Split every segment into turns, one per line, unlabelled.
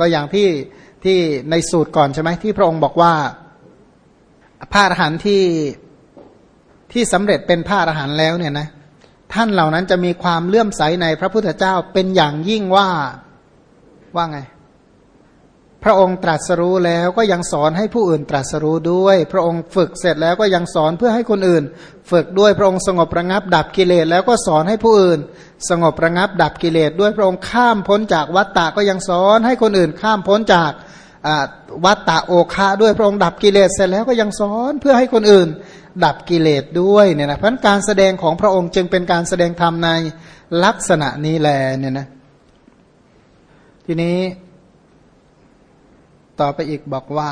ก็อย่างที่ที่ในสูตรก่อนใช่ไหมที่พระองค์บอกว่าพระอรหันต์ที่ที่สำเร็จเป็นพระอรหันต์แล้วเนี่ยนะท่านเหล่านั้นจะมีความเลื่อมใสในพระพุทธเจ้าเป็นอย่างยิ่งว่าว่าไง พระองค์ตรัสรู้แล้วก็ยังสอนให้ผู้อื่นตรัสรู้ด้วย พระองค์ฝึกเสร็จแล้วก็ยังสอนเพื่อให้คนอื่น ฝึกด้วยพระองค์สงบระงับดับกิเลสแล้วก็สอนให้ผู้อื่น สงบระงับดับกิเลสด้วยพระองค์ข้ามพ้นจากวัฏฏะก็ยังสอนให้คนอื่นข้ามพ้นจากวัตตะโอคะด้วยพระองค์ดับกิเลสเสร็จแล้วก็ยังสอนเพื่อให้คนอื่น ดับกิเลสด้วยเนี่ยนะเพราะการแสดงของพระองค์จึงเป็นการแสดงธรรมในลักษณะนี้แลเนี่ยนะทีนี้ ต่อไปอีกบอกว่า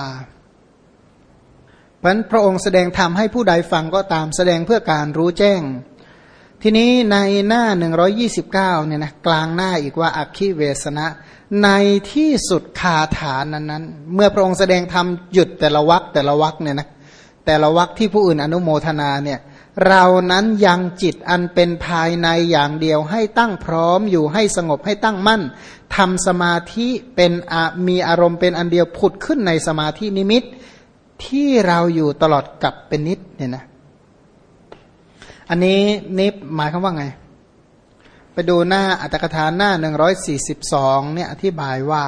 เพราะพระองค์แสดงธรรมให้ผู้ใดฟังก็ตามแสดงเพื่อการรู้แจ้ง ทีนี้ในหน้า 129เนี่ยนะกลางหน้าอีกว่าอักขิเวสนะ ในที่สุดคาถานั้นนั้นเมื่อพระองค์แสดงธรรมหยุดแต่ละวักแต่ละวักเนี่ยนะแต่ละวักที่ผู้อื่นอนุโมทนาเนี่ย เรานั้นยังจิตอันเป็นภายในอย่างเดียวให้ตั้งพร้อมอยู่ให้สงบให้ตั้งมั่นทำสมาธิเป็นมีอารมณ์เป็นอันเดียวผุดขึ้นในสมาธินิมิต ที่เราอยู่ตลอดกับเป็นนิดเนี่ยนะ อันนี้นิพหมายคำว่าไง ไปดูหน้าอัตถกถาหน้า142เนี่ยอธิบายว่า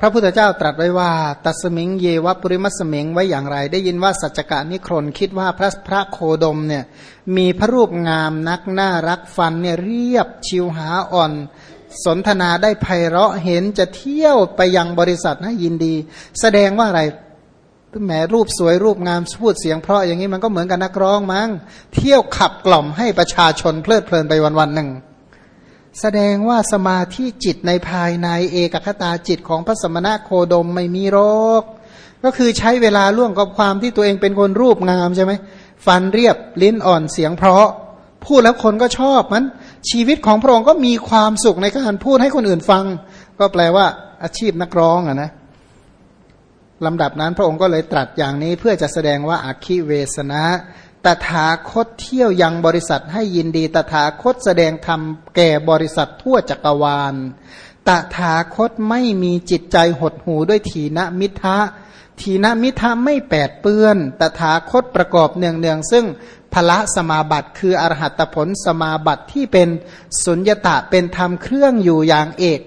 พระพุทธเจ้าตรัสไว้ว่า ตัสมิงเยวปุริมัสมิงไว้อย่างไร ได้ยินว่าสัจจกานิครนคิดว่าพระพระโคดมเนี่ยมีพระรูปงามนักน่ารักฟันเนี่ยเรียบชิวหาอ่อน สนทนาได้ไพเราะเห็นจะเที่ยวไปยังบริษัทให้ยินดี แสดงว่าอะไรแหมรูปสวยรูปงามพูดเสียงเพราะอย่างนี้มันก็เหมือนกับนักร้องมั้งเที่ยวขับกล่อมให้ประชาชนเพลิดเพลินไปวันๆหนึ่ง แสดงว่าสมาธิจิตในภายในเอกคตาจิตของพระสมณะโคดมไม่มีโรค ก็คือใช้เวลาล่วงกับความที่ตัวเองเป็นคนรูปงามใช่ไหมฟันเรียบลิ้นอ่อนเสียงเพราะ พูดแล้วคนก็ชอบมันชีวิตของพระองค์ก็มีความสุขในการพูดให้คนอื่นฟัง ก็แปลว่าอาชีพนักร้องอะนะลำดับนั้นพระองค์ก็เลยตรัสอย่างนี้เพื่อจะแสดงว่าอักขิเวสนะ ตถาคตเที่ยวยังบริษัทให้ยินดี ตถาคตแสดงธรรมแก่บริษัททั่วจักรวาล ตถาคตไม่มีจิตใจหดหูด้วยถีนมิทะทีนมิทะไม่แปดเปื้อน ตถาคตประกอบเนืองเนืองซึ่งพละสมาบัติคืออรหัตผลสมาบัติที่เป็นสุญญตะเป็นธรรมเครื่องอยู่อย่างเอก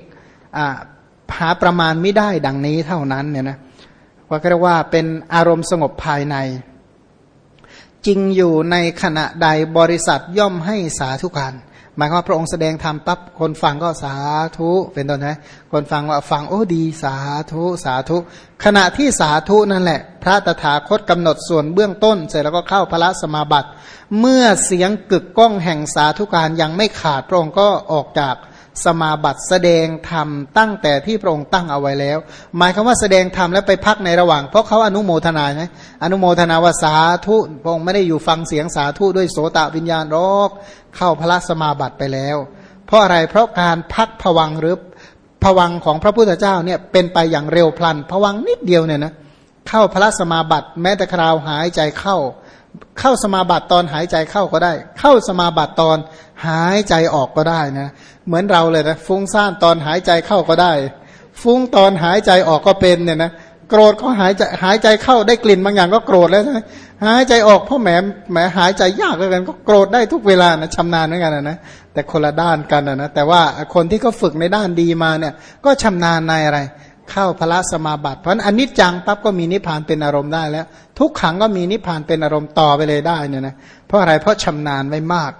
หาประมาณไม่ได้ดังนี้เท่านั้นเนี่ยนะว่าเรียกว่าเป็นอารมณ์สงบภายใน จริงอยู่ในขณะใดบริษัทย่อมให้สาธุการหมายความว่าพระองค์แสดงธรรมปั๊บคนฟังก็สาธุเป็นต้นนะคนฟังว่าฟังโอ้ดีสาธุสาธุ ขณะที่สาธุนั่นแหละ พระตถาคตกำหนดส่วนเบื้องต้น เสร็จแล้วก็เข้าพระสมาบัติ เมื่อเสียงกึกก้องแห่งสาธุการยังไม่ขาดพระองค์ก็ออกจาก สมาบัติแสดงธรรมตั้งแต่ที่พระองค์ตั้งเอาไว้แล้ว หมายคำว่าแสดงธรรมแล้วไปพักในระหว่าง เพราะเขาอนุโมทนาไงอนุโมทนาว่าสาธุพระองค์ไม่ได้อยู่ฟังเสียงสาธุด้วยโสตวิญญาณรอกเข้าพระสมาบัติไปแล้ว เพราะอะไรเพราะการพักผวังหรือผวังของพระพุทธเจ้าเนี่ยเป็นไปอย่างเร็วพลันผวังนิดเดียวเนี่ยนะเข้าพระสมาบัติแม้แต่คราวหายใจเข้า เข้าสมาบัติตอนหายใจเข้าก็ได้ เข้าสมาบัติตอนหายใจออกก็ได้นะ เหมือนเราเลยนะฟุ้งซ่านตอนหายใจเข้าก็ได้ ฟุ้งตอนหายใจออกก็เป็นเนี่ยนะโกรธก็หายใจหายใจเข้าได้กลิ่นบางอย่างก็โกรธแล้วใช่ไหมหายใจออกเพราะแหมแหมหายใจยากเลยกันก็โกรธได้ทุกเวลานะชำนาญเหมือนกันนะแต่คนละด้านกันนะแต่ว่าคนที่เขาฝึกในด้านดีมาเนี่ย ก็ชำนาญในอะไร เข้าพระสมาบัติ เพราะอันนี้จังปั๊บก็มีนิพพานเป็นอารมณ์ได้แล้ว ทุกขังก็มีนิพพานเป็นอารมณ์ต่อไปเลยได้เนี่ยนะเพราะอะไรเพราะชำนาญไว้มาก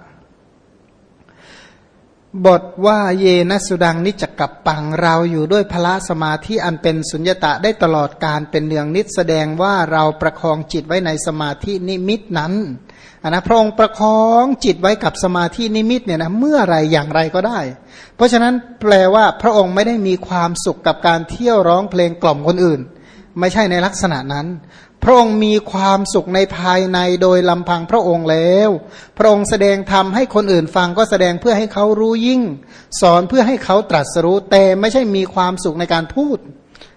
บทว่าเยนสุดังนิจกับปังเราอยู่ด้วยพละสมาธิอันเป็นสุญญตะได้ตลอดการเป็นเนืองนิดแสดงว่าเราประคองจิตไว้ในสมาธินิมิตนั้นนนะพระองค์ประคองจิตไว้กับสมาธินิมิตเนี่ยนะเมื่อไรอย่างไรก็ได้ เพราะฉะนั้นแปลว่าพระองค์ไม่ได้มีความสุขกับการเที่ยวร้องเพลงกล่อมคนอื่น ไม่ใช่ในลักษณะนั้น พระองค์มีความสุขในภายในโดยลำพังพระองค์แล้ว พระองค์แสดงธรรมให้คนอื่นฟังก็แสดงเพื่อให้เขารู้ยิ่ง สอนเพื่อให้เขาตรัสรู้แต่ไม่ใช่มีความสุขในการพูด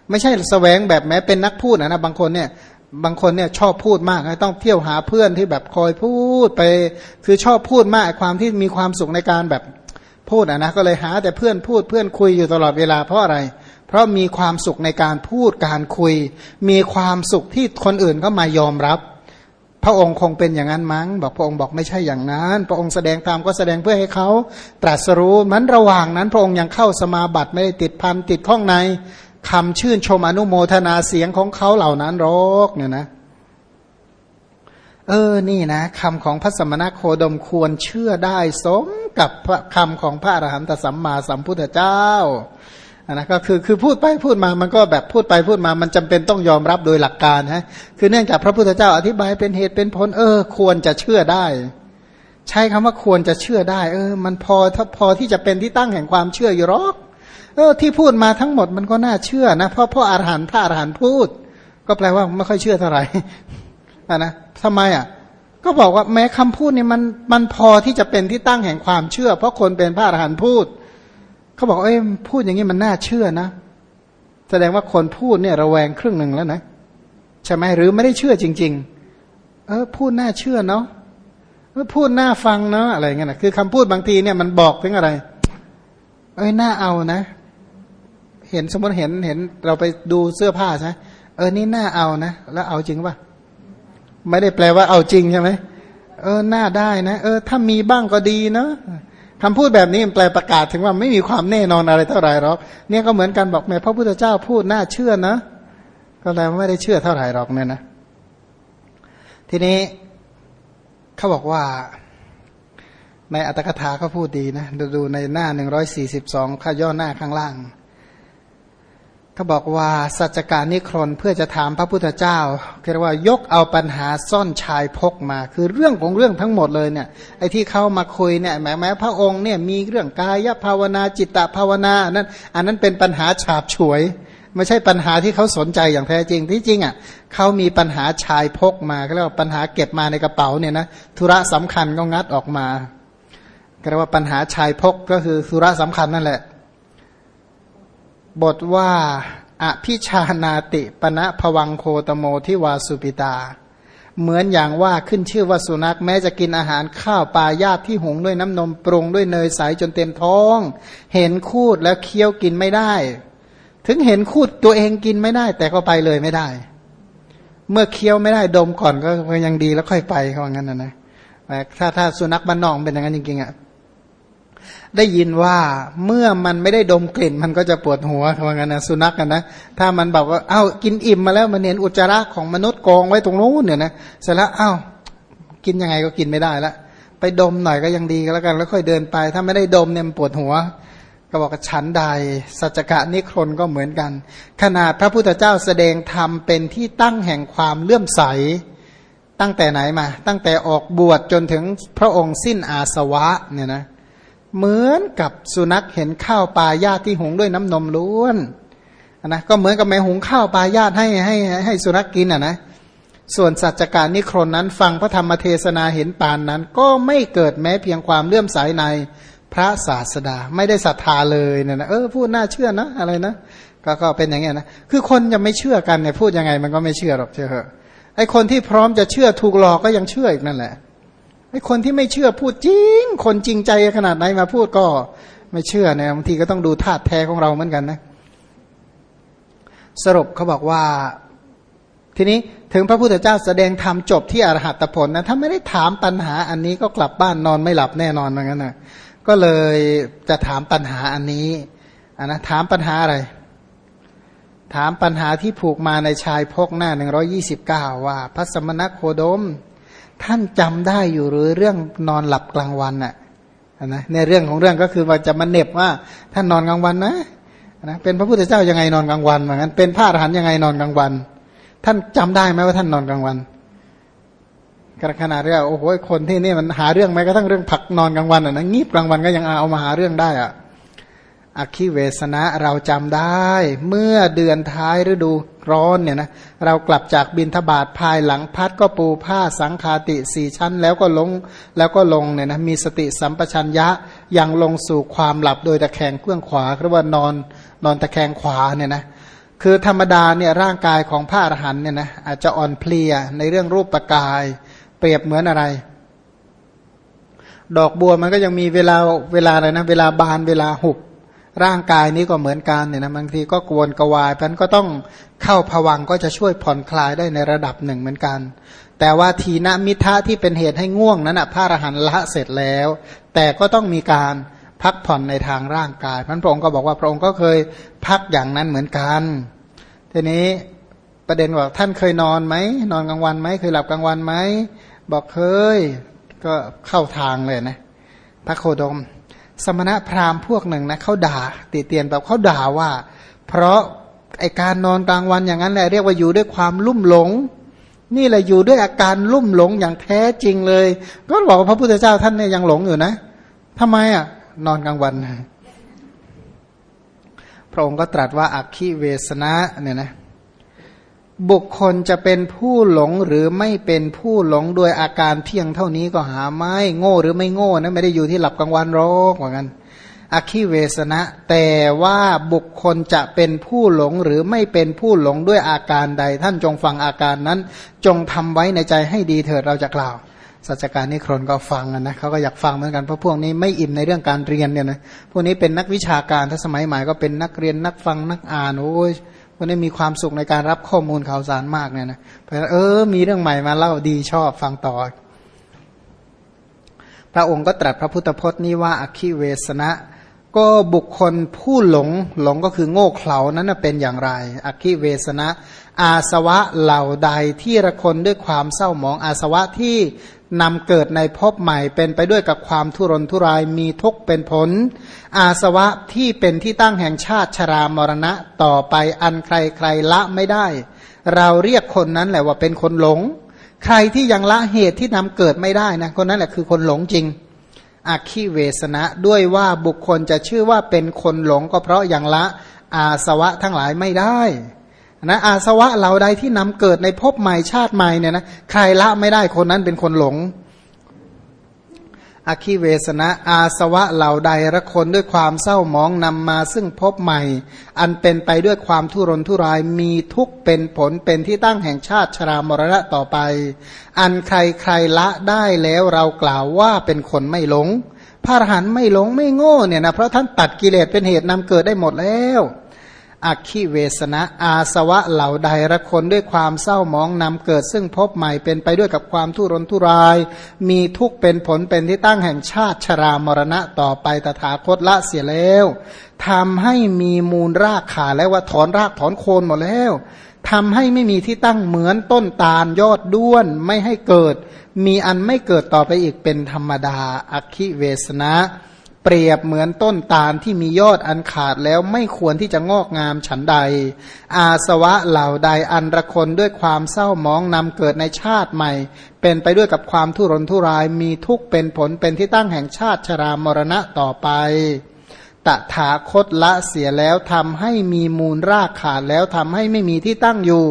ไม่ใช่แสวงแบบแม้เป็นนักพูดนะนะบางคนเนี่ยบางคนเนี่ยชอบพูดมากต้องเที่ยวหาเพื่อนที่แบบคอยพูดไป คือชอบพูดมากความที่มีความสุขในการแบบพูดอะนะก็เลยหาแต่เพื่อนพูดเพื่อนคุยอยู่ตลอดเวลาเพราะอะไรเพราะมีความสุขในการพูดการคุย มีความสุขที่คนอื่นก็มายอมรับ พระองค์คงเป็นอย่างนั้นมั้ง บอกพระองค์บอกไม่ใช่อย่างนั้น พระองค์แสดงตามก็แสดงเพื่อให้เขาตรัสรู้มันระหว่างนั้นพระองค์ยังเข้าสมาบัติไม่ได้ติดพันติดข้องในคำชื่นชมอนุโมทนาเสียงของเขาเหล่านั้นรอกเนี่ยนะ เออนี่นะคำของพระสมณโคดมควรเชื่อได้สมกับคำของพระอรหันตสัมมาสัมพุทธเจ้า นะก็คือคือพูดไปพูดมามันก็แบบพูดไปพูดมามันจำเป็นต้องยอมรับโดยหลักการฮะคือเนื่องจากพระพุทธเจ้าอธิบายเป็นเหตุเป็นผลเออ ควรจะเชื่อได้ ใช้คำว่าควรจะเชื่อได้ เออ มันพอถ้าพอที่จะเป็นที่ตั้งแห่งความเชื่ออยู่หรอกเออ ที่พูดมาทั้งหมดมันก็น่าเชื่อนะเพราะพ่ออรหันต์พระอรหันต์พูด ก็แปลว่าไม่ค่อยเชื่อเท่าไหร่นะทำไมอะก็บอกว่าแม้คำพูดนี่มันมันพอที่จะเป็นที่ตั้งแห่งความเชื่อ เพราะคนเป็นพระอรหันต์พูด เขาบอกเอ้ยพูดอย่างนี้มันน่าเชื่อนะ แสดงว่าคนพูดเนี่ยระแวงครึ่งหนึ่งแล้วนะใช่ไหมหรือไม่ได้เชื่อจริง ๆ เออ พูดน่าเชื่อเนาะเออพูดน่าฟังเนาะอะไรเงี้ยนะคือคำพูดบางทีเนี่ยมันบอกถึงอะไร เอ้ยน่าเอานะ เห็นสมมติเห็นเห็นเราไปดูเสื้อผ้าใช่เออนี่น่าเอานะแล้วเอาจริงป่ะไม่ได้แปลว่าเอาจริงใช่ไหมเออน่าได้นะ เออ ถ้ามีบ้างก็ดีเนาะ คำพูดแบบนี้มันแปลประกาศถึงว่าไม่มีความแน่นอนอะไรเท่าไหร่หรอกเนี่ยก็เหมือนกันบอกแม่พระพุทธเจ้าพูดน่าเชื่อนะ ก็แล้วไม่ได้เชื่อเท่าไหร่หรอกเนี่ยนะ ทีนี้เขาบอกว่าในอัตถกถาเขาพูดดีนะดูในหน้าหนึ่งร้อยสี่สิบสองข้าย่อหน้าข้างล่าง เขาบอกว่าสัจการนิครนเพื่อจะถามพระพุทธเจ้าเรียกว่ายกเอาปัญหาซ่อนชายพกมา คือเรื่องของเรื่องทั้งหมดเลยเนี่ยไอ้ที่เข้ามาคุยเนี่ยแม้แม้พระองค์เนี่ยมีเรื่องกายภาวนาจิตตภาวนานั้นอันนั้นเป็นปัญหาฉาบฉวย ไม่ใช่ปัญหาที่เขาสนใจอย่างแท้จริงที่จริงอะเขามีปัญหาชายพกมาก็เรียกว่าปัญหาเก็บมาในกระเป๋าเนี่ยนะธุระสำคัญก็งัดออกมาเรียกว่าปัญหาชายพกก็คือธุระสำคัญนั่นแหละ บทว่าอภิชานาติปณะพวังโคตโมทิวาสุปิตา เหมือนอย่างว่าขึ้นชื่อว่าสุนัขแม้จะกินอาหารข้าวปลายาบที่หุงด้วยน้ำนมปรุงด้วยเนยใสจนเต็มท้อง เห็นคูดแล้วเคี้ยวกินไม่ได้ ถึงเห็นคูดตัวเองกินไม่ได้ แต่ก็ไปเลยไม่ได้ เมื่อเคี้ยวไม่ได้ดมก่อนก็ยังดีแล้วค่อยไปเขาว่างั้นนะนะถ้าถ้าสุนัขบ้านนอกเป็นอย่างนั้นจริงๆอะ ได้ยินว่าเมื่อมันไม่ได้ดมกลิ่น มันก็จะปวดหัวทำงั้นนะสุนัขกันนะถ้ามันบอกว่าเอ้ากินอิ่มมาแล้วมันเห็นอุจจาระของมนุษย์กองไว้ตรงนู้นเนี่ยนะเสร็จแล้วเอ้ากินยังไงก็กินไม่ได้ละไปดมหน่อยก็ยังดีก็แล้วกัน แล้วค่อยเดินไป ถ้าไม่ได้ดมเนี่ยมันปวดหัว ก็บอกฉันใด สัจกะนิครนก็เหมือนกัน ขนาดพระพุทธเจ้าแสดงธรรมเป็นที่ตั้งแห่งความเลื่อมใสตั้งแต่ไหนมา ตั้งแต่ออกบวชจนถึงพระองค์สิ้นอาสวะเนี่ยนะ เหมือนกับสุนัขเห็นข้าวปลาญาติที่หุงด้วยน้ำนมล้วนนะก็เหมือนกับแม่หุงข้าวปลาญาติให้ให้ให้สุนัขกินอะนะส่วนสัจจการนิครนนั้นฟังพระธรรมเทศนาเห็นปานนั้น ก็ไม่เกิดแม้เพียงความเลื่อมใสในพระศาสดา ไม่ได้ศรัทธาเลยเนี่ยนะเออพูดน่าเชื่อนะอะไรนะก็ก็เป็นอย่างเงี้ยนะคือคนจะไม่เชื่อกันเนี่ยพูดยังไงมันก็ไม่เชื่อหรอกเชื่อเหอะไอคนที่พร้อมจะเชื่อถูกหลอกก็ยังเชื่ออีกนั่นแหละ คนที่ไม่เชื่อพูดจริง คนจริงใจขนาดไหนมาพูดก็ไม่เชื่อเนี่ยบางทีก็ต้องดูธาตุแท้ของเราเหมือนกันนะ สรุปเขาบอกว่า ทีนี้ถึงพระพุทธเจ้าแสดงธรรมจบที่อรหัตผลนะถ้าไม่ได้ถามปัญหาอันนี้ก็กลับบ้านนอนไม่หลับแน่นอนเหมือนกันนะก็เลยจะถามปัญหาอันนี้อันนะถามปัญหาอะไร ถามปัญหาที่ผูกมาในชายพกหน้าหนึ่งรอยี่สิบเก้าว่าพระสมณโคดม ท่านจำได้อยู่หรือเรื่องนอนหลับกลางวันน่ะนะในเรื่องของเรื่องก็คือว่าจะมาเน็บว่า ท่านนอนกลางวันนะนะเป็นพระพุทธเจ้ายังไงนอนกลางวันเหมือนกันเป็นพระอรหันต์ยังไงนอนกลางวัน ท่านจำได้ไหมว่าท่านนอนกลางวันกระขนาดเรื่องโอ้โหคนที่นี่มันหาเรื่องไหมก็ทั้งเรื่องผักนอนกลางวันอะนะงีบกลางวันก็ยังเอามาหาเรื่องได้อะอคิเวสนะเราจำได้ เมื่อเดือนท้ายฤดู ร้อนเนี่ยนะเรากลับจากบินทบาทภายหลังพัดก็ปูผ้าสังคาติสี่ชั้น แล้วก็ลงแล้วก็ลงเนี่ยนะมีสติสัมปชัญญะยังลงสู่ความหลับโดยตะแคงเครื่องขวาเรียกว่านอนนอนตะแคงขวาเนี่ยนะคือธรรมดาเนี่ยร่างกายของพระอรหันเนี่ยนะอาจจะอ่อนเพลียในเรื่องรูปปกาย เปรียบเหมือนอะไร ดอกบัวมันก็ยังมีเวลาเวลาอะไรนะ เวลาบานเวลาหุบ ร่างกายนี้ก็เหมือนกันเนี่ยนะบางทีก็กวนกวายพันก็ต้องเข้าผวังก็จะช่วยผ่อนคลายได้ในระดับหนึ่งเหมือนกัน แต่ว่าทีนมิทะที่เป็นเหตุให้ง่วงนั้นนะพระอรหันต์ละเสร็จแล้ว แต่ก็ต้องมีการพักผ่อนในทางร่างกายพันพระองค์ก็บอกว่าพระองค์ก็เคยพักอย่างนั้นเหมือนกัน ทีนี้ประเด็นว่าท่านเคยนอนไหมนอนกลางวันไหมเคยหลับกลางวันไหมบอกเคยก็เข้าทางเลยนะพระโคดม สมณะพราหมณ์พวกหนึ่งนะเขาด่าติเตียนแบบเขาด่าว่า เพราะไอการนอนกลางวันอย่างนั้นแหละเรียกว่าอยู่ด้วยความลุ่มหลง นี่แหละอยู่ด้วยอาการลุ่มหลงอย่างแท้จริงเลย ก็บอกว่าพระพุทธเจ้าท่านเนี่ยยังหลงอยู่นะทำไมอะ นอนกลางวันพระองค์ก็ตรัสว่าอักขิเวสนะเนี่ยนะ บุคคลจะเป็นผู้หลงหรือไม่เป็นผู้หลงโดยอาการเพียงเท่านี้ก็หาไม่โง่หรือไม่โง่นะไม่ได้อยู่ที่หลับกลางวันโรคเหมือนกันอคิเวสนะ แต่ว่าบุคคลจะเป็นผู้หลงหรือไม่เป็นผู้หลงด้วยอาการใด ท่านจงฟังอาการนั้น จงทำไว้ในใจให้ดีเถิดเราจะกล่าวสัจการนิครนก็ฟังนะเขาก็อยากฟังเหมือนกันเพราะพวกนี้ไม่อิ่มในเรื่องการเรียนเนี่ยนะพวกนี้เป็นนักวิชาการถ้าสมัยใหม่ก็เป็นนักเรียนนักฟังนักอ่านโอ้ย วันนี้มีความสุขในการรับข้อมูลข่าวสารมากเนี่ยนะเพราะเออ มีเรื่องใหม่มาเล่าดีชอบฟังต่อ พระองค์ก็ตรัสพระพุทธพจน์นี้ว่าอคิเวสนะ ก็บุคคลผู้หลงหลงก็คือโง่เขลานั้นเป็นอย่างไรอคิเวสนะ อาสวะเหล่าใดที่ระคนด้วยความเศร้าหมองอาสวะที่ นำเกิดในภพใหม่เป็นไปด้วยกับความทุรนทุรายมีทุกเป็นผล อาสวะที่เป็นที่ตั้งแห่งชาติชรามรณะต่อไปอันใครใครละไม่ได้ เราเรียกคนนั้นแหละว่าเป็นคนหลง ใครที่ยังละเหตุที่นำเกิดไม่ได้นะคนนั้นแหละคือคนหลงจริงอาคีเวสนะด้วยว่าบุคคลจะชื่อว่าเป็นคนหลงก็เพราะยังละอาสวะทั้งหลายไม่ได้ นะอาสวะเหล่าใดที่นำเกิดในภพใหม่ชาติใหม่เนี่ยนะใครละไม่ได้คนนั้นเป็นคนหลงอคิเวสนะอาสวะเหล่าใดละคนด้วยความเศร้าหมองนำมาซึ่งพบใหม่ อันเป็นไปด้วยความทุรนทุรายมีทุกเป็นผลเป็นที่ตั้งแห่งชาติชรามรณะต่อไป อันใครใครละได้แล้วเรากล่าวว่าเป็นคนไม่หลง พระอรหันต์ไม่หลงไม่โง่เนี่ยนะเพราะท่านตัดกิเลสเป็นเหตุนำเกิดได้หมดแล้ว อักขิเวสนะอาสวะเหล่าใดละคนด้วยความเศร้ามองนำเกิดซึ่งพบใหม่เป็นไปด้วยกับความทุรนทุราย มีทุกเป็นผลเป็นที่ตั้งแห่งชาติชรามรณะต่อไปตถาคตละเสียแล้วทำให้มีมูลรากขาแล้วว่าถอนรากถอนโคนหมดแล้วทำให้ไม่มีที่ตั้งเหมือนต้นตาลยอดด้วนไม่ให้เกิด มีอันไม่เกิดต่อไปอีกเป็นธรรมดาอักขิเวสนะ เปรียบเหมือนต้นตาลที่มียอดอันขาดแล้วไม่ควรที่จะงอกงามฉันใด อาสวะเหล่าใดอันระคนด้วยความเศร้ามองนำเกิดในชาติใหม่ เป็นไปด้วยกับความทุรนทุรายมีทุกข์เป็นผลเป็นที่ตั้งแห่งชาติชรามรณะต่อไปตถาคตละเสียแล้วทำให้มีมูลรากขาดแล้วทำให้ไม่มีที่ตั้งอยู่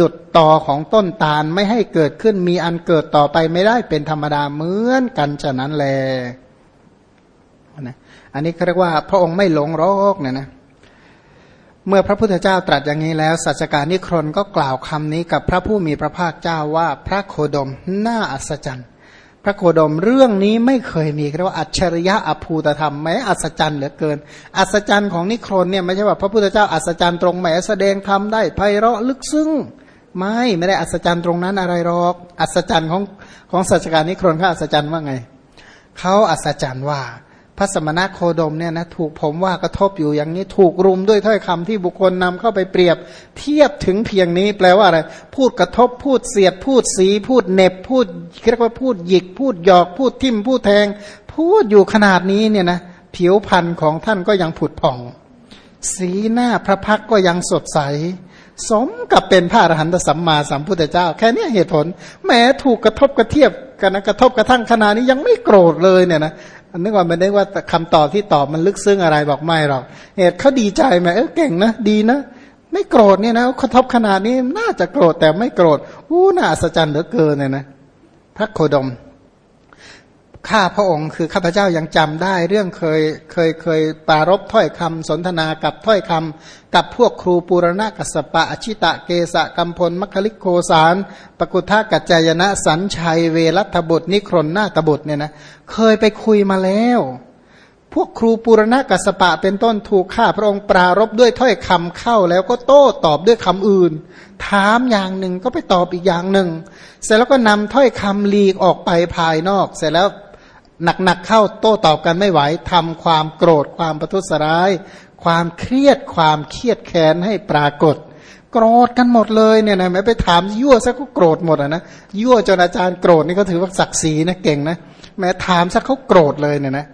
ดุดต่อของต้นตาลไม่ให้เกิดขึ้นมีอันเกิดต่อไปไม่ได้เป็นธรรมดาเหมือนกันฉะนั้นและ อันนี้เขาเรียกว่าพระองค์ไม่หลงโรคเนี่ยนะเมื่อพระพุทธเจ้าตรัสอย่างนี้แล้วสัจการนิครนก็กล่าวคำนี้กับพระผู้มีพระภาคเจ้าว่าพระโคดมน่าอัศจรรย์ พระโคดมเรื่องนี้ไม่เคยมีเรียกว่าอัจฉริยะอภูตธรรมแม้อัศจรรย์เหลือเกิน อัศจรรย์ของนิครนเนี่ยไม่ใช่ว่าพระพุทธเจ้าอัศจรรย์ตรงแหมแสดงธรรมได้ไพเราะลึกซึ้งไม่ไม่ได้อัศจรรย์ตรงนั้นอะไรหรอก อัศจรรย์ของของสัจการนิครนเขาอัศจรรย์ว่าไงเขาอัศจรรย์ว่า พระสมณะโคดมเนี่ยนะถูกผมว่ากระทบอยู่อย่างนี้ถูกรุมด้วยถ้อยคำที่บุคคลนำเข้าไปเปรียบเทียบถึงเพียงนี้แปลว่าอะไร พูดกระทบพูดเสียด พูดสี พูดเน็บพูดเรียกว่าพูดหยิก พูดหยอกพูดทิมพูดแทง พูดอยู่ขนาดนี้เนี่ยนะผิวพรรณของท่านก็ยังผุดผ่อง สีหน้าพระพักก็ยังสดใส สมกับเป็นพระอรหันตสัมมาสัมพุทธเจ้า แค่นี้เหตุผลแม้ถูกกระทบกระเทียบกันนะกระทบกระทั่งขนาดนี้ยังไม่โกรธเลยเนี่ยนะ นึกว่ามันนึกว่าคำตอบที่ตอบมันลึกซึ้งอะไรบอกไม่หรอกเหตุเขาดีใจไหมเออเก่งนะดีนะไม่โกรธเนี่ยนะกระทบขนาดนี้น่าจะโกรธแต่ไม่โกรธอู้น่าอัศจรรย์เหลือเกินเนี่ยนะพระโคดม ข้าพระองค์คือข้าพเจ้ายังจำได้ เรื่องเคยเคยเคยปารบถ้อยคำสนทนากับถ้อยคำกับพวกครูปูรณะกัสปะอชิตะเกสะกัมพลมัคคลิโคสารปกุทากัจจายนะสัญชัยเวรัตบุตรนิครนนาตบุตรเนี่ยนะเคยไปคุยมาแล้ว พวกครูปุรณะกัสปะเป็นต้นถูกข้าพระองค์ปรารบด้วยถ้อยคำเข้าแล้วก็โต้ตอบด้วยคำอื่น ถามอย่างหนึ่งก็ไปตอบอีกอย่างหนึ่ง เสร็จแล้วก็นำถ้อยคำลีกออกไปภายนอก เสร็จแล้ว หนักๆเข้าโต้ตอบกันไม่ไหวทำความโกรธความประทุษร้าย ความเครียดความเครียดแค้นให้ปรากฏ โกรธกันหมดเลยเนี่ยนะแม้ไปถามยั่วซะก็โกรธหมดอะนะยั่วจนอาจารย์โกรธนี่ก็ถือว่าศักดิ์ศรีนะเก่งนะแม้ถามซะเขาโกรธเลยเนี่ยนะ